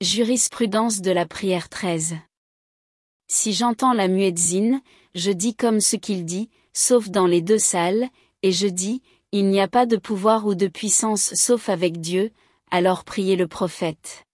Jurisprudence de la prière 13. Si j'entends la muezzin, je dis comme ce qu'il dit, sauf dans les deux salles, et je dis, il n'y a pas de pouvoir ou de puissance sauf avec Dieu, alors priez le prophète.